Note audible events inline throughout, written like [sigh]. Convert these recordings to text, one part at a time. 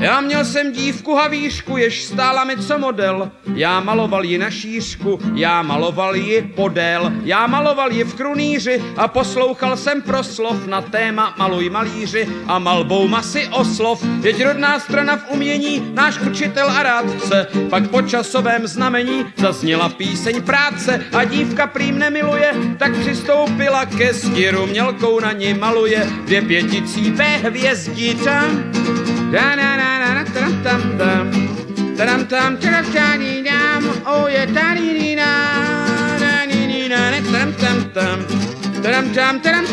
Já měl jsem dívku havíšku, jež stála mi co model. Já maloval ji na šířku, já maloval ji podél. Já maloval ji v krunýři a poslouchal jsem proslov na téma Maluj malíři a malbou masy oslov. Jeď rodná strana v umění, náš učitel a rádce. Pak po časovém znamení zazněla píseň práce a dívka prým nemiluje, tak přistoupila ke stíru. Mělkou na ní maluje dvě pěticípé hvězdiča. Tam tam tam tam dam. Oh yeah, da di di na. Da di di na na tam tam tam. Tam tam tam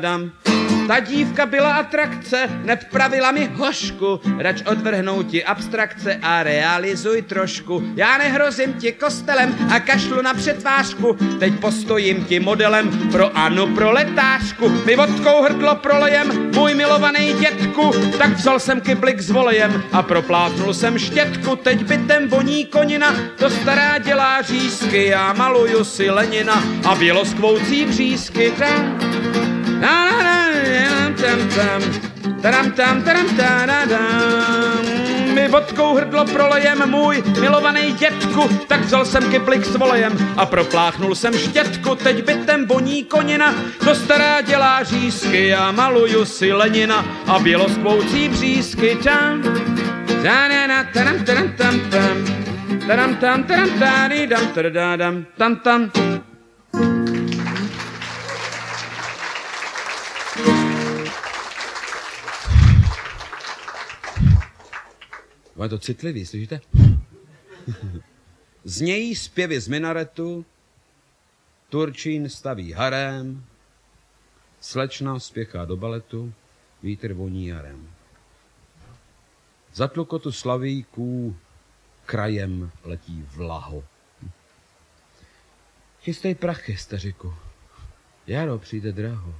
tam Ta dívka byla atrakce, nepravila mi hošku, rač odvrhnou ti abstrakce a realizuj trošku. Já nehrozím ti kostelem a kašlu na přetvářku, teď postojím ti modelem pro Anu pro letářku. Mi vodkou hrdlo prolejem, můj milovaný dětku, tak vzal jsem kyblik s volejem a proplácnul jsem štětku. Teď bytem voní konina, to stará dělá řízky, já maluju si Lenina a běloskvoucí vřízky. Na, na, tam, tam, tam, tam, tam, tam, tam, mi vodkou hrdlo prolejem můj milovaný dětku, tak vzal jsem kyblik s volejem a propláchnul jsem štětku, teď bytem voní konina, to stará dělá řízky, já maluju si Lenina a běloskvoucí břízky, tam, tam, tam, tam, tam, tam, tam, tam, tam, tam, tam, tam, tam, tam, je to citlivý, slyšíte? [laughs] Znějí zpěvy z minaretu, Turčín staví harém, slečna spěchá do baletu, vítr voní jarem. Za tlukotu slavíků krajem letí vlaho. Chystej prachy, stařiku, jaro přijde draho.